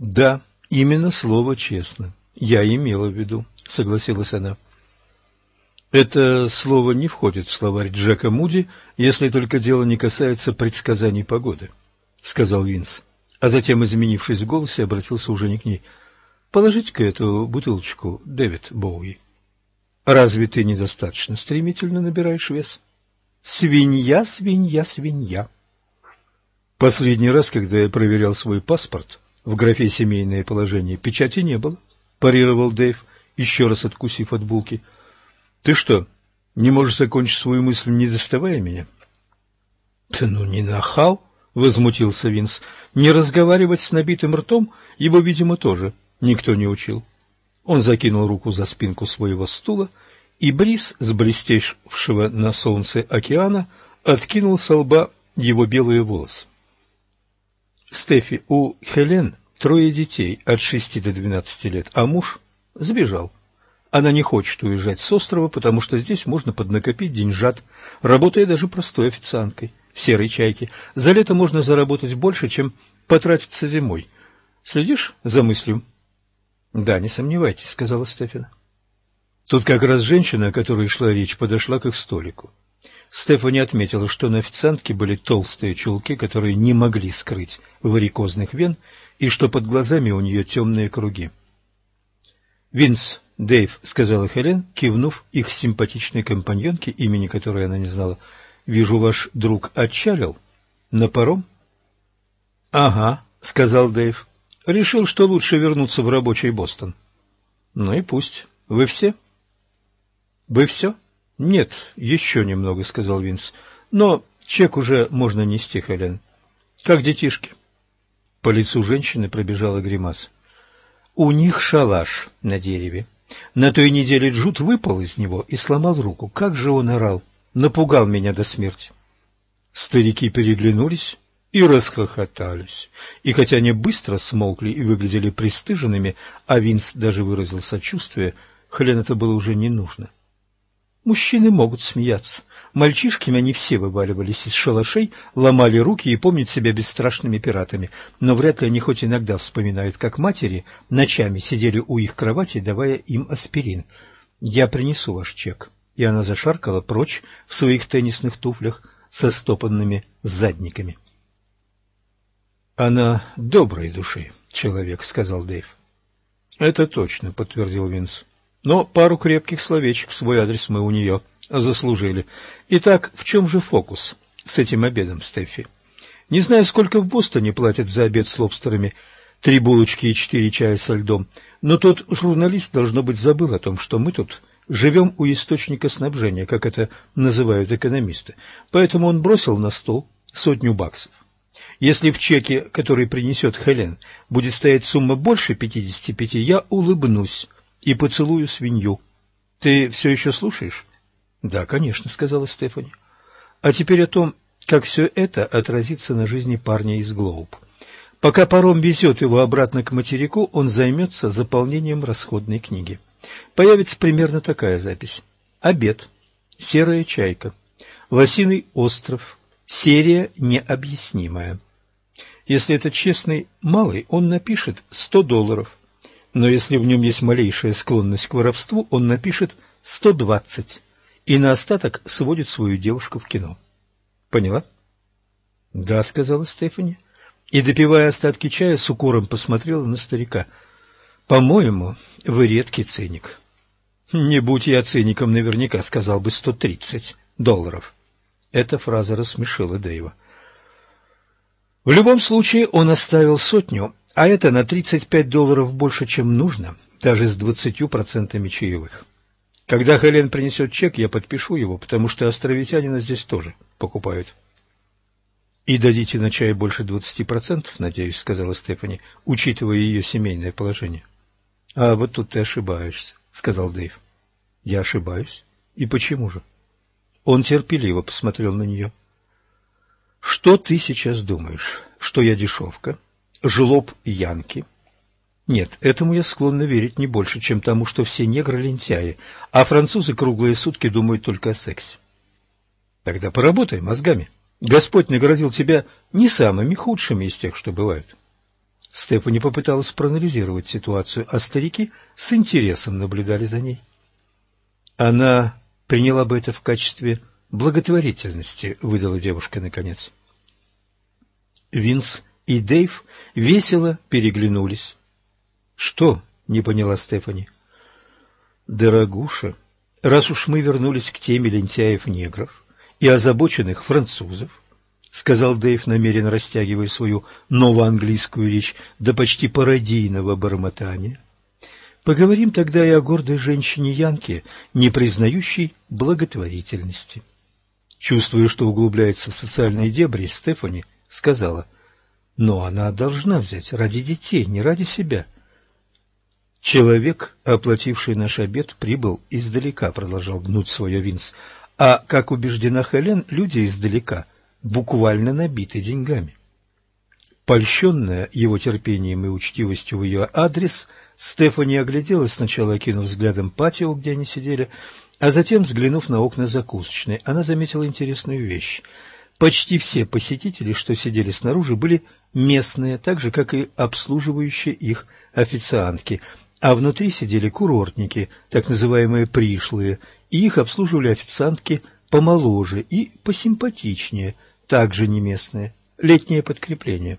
Да, именно слово «честно». Я имела в виду, согласилась она. Это слово не входит в словарь Джека Муди, если только дело не касается предсказаний погоды, сказал Винс. А затем, изменившись в голосе, обратился уже не к ней. Положите-ка эту бутылочку, Дэвид Боуи. Разве ты недостаточно стремительно набираешь вес? Свинья, свинья, свинья. Последний раз, когда я проверял свой паспорт, в графе «Семейное положение» печати не было, парировал Дэйв, еще раз откусив от булки. Ты что, не можешь закончить свою мысль, не доставая меня? Да ну не нахал, возмутился Винс. Не разговаривать с набитым ртом его, видимо, тоже никто не учил. Он закинул руку за спинку своего стула, и бриз с блестевшего на солнце океана откинул со лба его белые волосы. Стефи, у Хелен трое детей от шести до двенадцати лет, а муж сбежал. Она не хочет уезжать с острова, потому что здесь можно поднакопить деньжат, работая даже простой официанткой серой чайке. За лето можно заработать больше, чем потратиться зимой. Следишь за мыслью? — Да, не сомневайтесь, — сказала Стефина. Тут как раз женщина, о которой шла речь, подошла к их столику. Стефани отметила, что на официантке были толстые чулки, которые не могли скрыть варикозных вен, и что под глазами у нее темные круги. «Винс, Дэйв», — сказала Хелен, кивнув их симпатичной компаньонке, имени которой она не знала, — «вижу, ваш друг отчалил. На паром?» «Ага», — сказал Дэйв. «Решил, что лучше вернуться в рабочий Бостон». «Ну и пусть. Вы все?» «Вы все?» «Нет, еще немного», — сказал Винс. «Но чек уже можно нести, Хелен. Как детишки?» По лицу женщины пробежала гримаса. «У них шалаш на дереве. На той неделе Джуд выпал из него и сломал руку. Как же он орал! Напугал меня до смерти!» Старики переглянулись и расхохотались. И хотя они быстро смолкли и выглядели пристыженными, а Винс даже выразил сочувствие, Хелен это было уже не нужно. — Мужчины могут смеяться. Мальчишками они все вываливались из шалашей, ломали руки и помнят себя бесстрашными пиратами. Но вряд ли они хоть иногда вспоминают, как матери ночами сидели у их кровати, давая им аспирин. «Я принесу ваш чек». И она зашаркала прочь в своих теннисных туфлях со стопанными задниками. «Она доброй души, человек», — сказал Дэйв. «Это точно», — подтвердил Винс. Но пару крепких словечек в свой адрес мы у нее заслужили. Итак, в чем же фокус с этим обедом, Стефи? Не знаю, сколько в Бостоне платят за обед с лобстерами, три булочки и четыре чая со льдом, но тот журналист, должно быть, забыл о том, что мы тут живем у источника снабжения, как это называют экономисты. Поэтому он бросил на стол сотню баксов. Если в чеке, который принесет Хелен, будет стоять сумма больше 55, я улыбнусь и поцелую свинью. Ты все еще слушаешь? — Да, конечно, — сказала Стефани. — А теперь о том, как все это отразится на жизни парня из Глоуб. Пока паром везет его обратно к материку, он займется заполнением расходной книги. Появится примерно такая запись. Обед. Серая чайка. Лосиный остров. Серия необъяснимая. Если это честный малый, он напишет 100 долларов но если в нем есть малейшая склонность к воровству, он напишет 120 и на остаток сводит свою девушку в кино. Поняла? — Да, — сказала Стефани, и, допивая остатки чая, с укором посмотрела на старика. — По-моему, вы редкий циник. — Не будь я циником, наверняка сказал бы 130 долларов. Эта фраза рассмешила Дэйва. В любом случае он оставил сотню а это на 35 долларов больше, чем нужно, даже с 20% чаевых. Когда Хелен принесет чек, я подпишу его, потому что островитянина здесь тоже покупают. — И дадите на чай больше 20%, надеюсь, — сказала Стефани, учитывая ее семейное положение. — А вот тут ты ошибаешься, — сказал Дэйв. — Я ошибаюсь? И почему же? Он терпеливо посмотрел на нее. — Что ты сейчас думаешь? Что я дешевка? — жлоб Янки? Нет, этому я склонна верить не больше, чем тому, что все негры лентяи, а французы круглые сутки думают только о сексе. Тогда поработай мозгами. Господь наградил тебя не самыми худшими из тех, что бывают. Стефани попыталась проанализировать ситуацию, а старики с интересом наблюдали за ней. Она приняла бы это в качестве благотворительности, выдала девушка наконец. Винс и Дейв весело переглянулись. «Что?» — не поняла Стефани. «Дорогуша, раз уж мы вернулись к теме лентяев-негров и озабоченных французов, — сказал Дэйв, намеренно растягивая свою новоанглийскую речь до почти пародийного бормотания. Поговорим тогда и о гордой женщине-янке, не признающей благотворительности. Чувствуя, что углубляется в социальные дебри, Стефани сказала, «Но она должна взять ради детей, не ради себя». «Человек, оплативший наш обед, прибыл издалека», — продолжал гнуть свое Винс. «А, как убеждена Хелен, люди издалека буквально набиты деньгами. Польщенная его терпением и учтивостью в ее адрес, Стефани огляделась, сначала окинув взглядом патио, где они сидели, а затем, взглянув на окна закусочной, она заметила интересную вещь. Почти все посетители, что сидели снаружи, были местные, так же, как и обслуживающие их официантки, а внутри сидели курортники, так называемые пришлые, и их обслуживали официантки помоложе и посимпатичнее – также не местное, летнее подкрепление.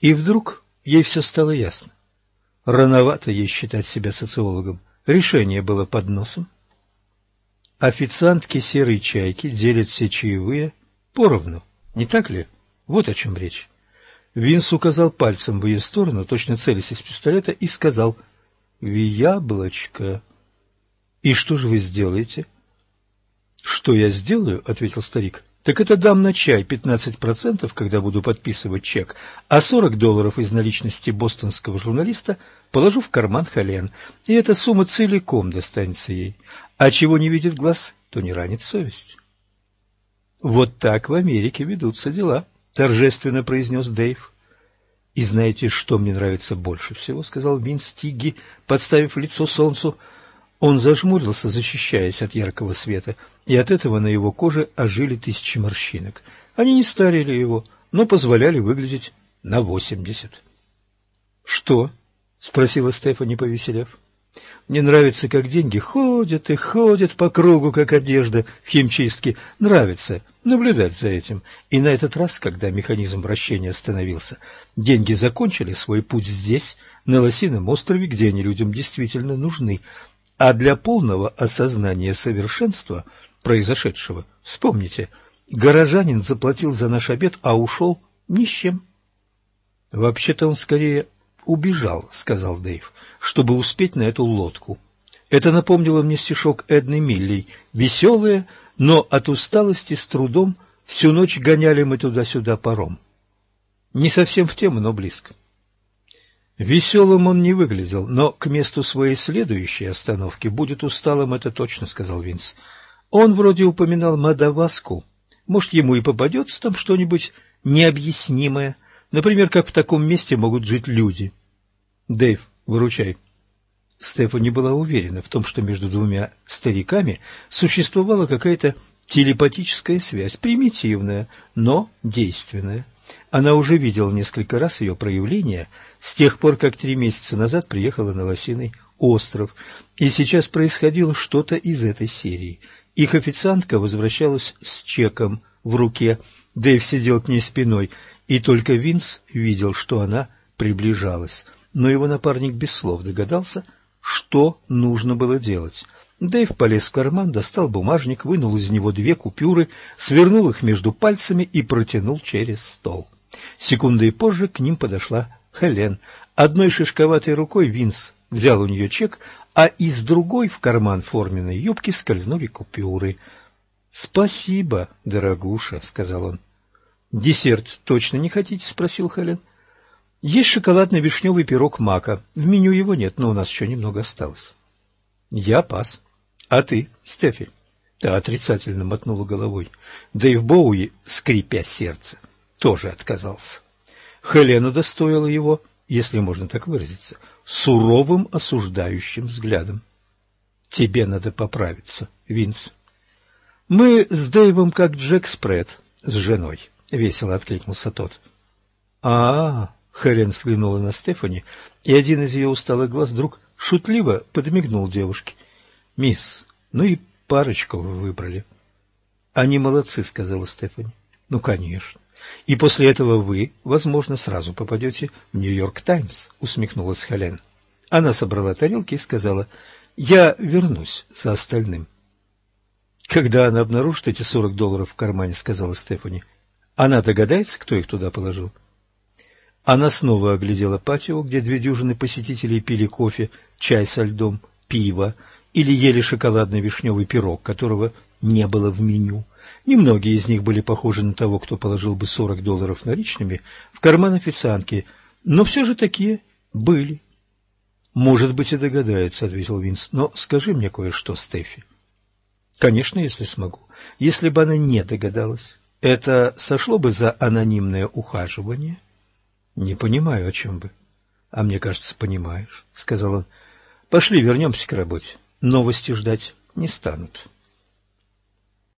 И вдруг ей все стало ясно. Рановато ей считать себя социологом. Решение было под носом. Официантки серой чайки делят все чаевые поровну, не так ли? Вот о чем речь. Винс указал пальцем в ее сторону, точно целясь из пистолета, и сказал «В яблочко». «И что же вы сделаете?» «Что я сделаю?» — ответил старик. Так это дам на чай 15%, когда буду подписывать чек, а 40 долларов из наличности бостонского журналиста положу в карман Холен, и эта сумма целиком достанется ей. А чего не видит глаз, то не ранит совесть. Вот так в Америке ведутся дела, торжественно произнес Дэйв. И знаете, что мне нравится больше всего, сказал Винс Тигги, подставив лицо солнцу. Он зажмурился, защищаясь от яркого света, и от этого на его коже ожили тысячи морщинок. Они не старили его, но позволяли выглядеть на восемьдесят. — Что? — спросила Стефани, повеселев. — Мне нравится, как деньги ходят и ходят по кругу, как одежда в химчистке. Нравится наблюдать за этим. И на этот раз, когда механизм вращения остановился, деньги закончили свой путь здесь, на Лосином острове, где они людям действительно нужны — а для полного осознания совершенства произошедшего, вспомните, горожанин заплатил за наш обед, а ушел ни с чем. Вообще-то он скорее убежал, сказал Дэйв, чтобы успеть на эту лодку. Это напомнило мне стишок Эдны Миллей. Веселые, но от усталости с трудом всю ночь гоняли мы туда-сюда паром. Не совсем в тему, но близко. Веселым он не выглядел, но к месту своей следующей остановки будет усталым, это точно, — сказал Винс. Он вроде упоминал Мадаваску. Может, ему и попадется там что-нибудь необъяснимое. Например, как в таком месте могут жить люди. Дэйв, выручай. Стефани была уверена в том, что между двумя стариками существовала какая-то телепатическая связь, примитивная, но действенная. Она уже видела несколько раз ее проявление с тех пор, как три месяца назад приехала на Лосиный остров, и сейчас происходило что-то из этой серии. Их официантка возвращалась с чеком в руке, Дэйв сидел к ней спиной, и только Винс видел, что она приближалась. Но его напарник без слов догадался, что нужно было делать. Дэйв полез в карман, достал бумажник, вынул из него две купюры, свернул их между пальцами и протянул через стол. Секундой позже к ним подошла Хелен. Одной шишковатой рукой Винс взял у нее чек, а из другой в карман форменной юбки скользнули купюры. — Спасибо, дорогуша, — сказал он. — Десерт точно не хотите? — спросил Хелен. — Есть шоколадный вишневый пирог мака. В меню его нет, но у нас еще немного осталось. — Я пас. А ты, Стефи? Та отрицательно мотнула головой. Да и в Боуи, скрипя сердце, тоже отказался. Хелена достоила его, если можно так выразиться, суровым осуждающим взглядом. Тебе надо поправиться, Винс. Мы с Дэйвом как Джек Спред с женой, — весело откликнулся тот. А, Хелен взглянула на Стефани, и один из ее усталых глаз вдруг шутливо подмигнул девушке. «Мисс, ну и парочку вы выбрали». «Они молодцы», — сказала Стефани. «Ну, конечно. И после этого вы, возможно, сразу попадете в Нью-Йорк Таймс», — усмехнулась Хелен. Она собрала тарелки и сказала, «Я вернусь за остальным». «Когда она обнаружит эти сорок долларов в кармане», — сказала Стефани, — «она догадается, кто их туда положил?» Она снова оглядела патио, где две дюжины посетителей пили кофе, чай со льдом, пиво или ели шоколадный вишневый пирог, которого не было в меню. Немногие из них были похожи на того, кто положил бы сорок долларов наличными в карман официантки, но все же такие были. «Может быть, и догадается», — ответил Винс, — «но скажи мне кое-что, Стефи». «Конечно, если смогу. Если бы она не догадалась, это сошло бы за анонимное ухаживание?» Не понимаю, о чем бы. А мне кажется, понимаешь, сказал он. Пошли, вернемся к работе. Новости ждать не станут.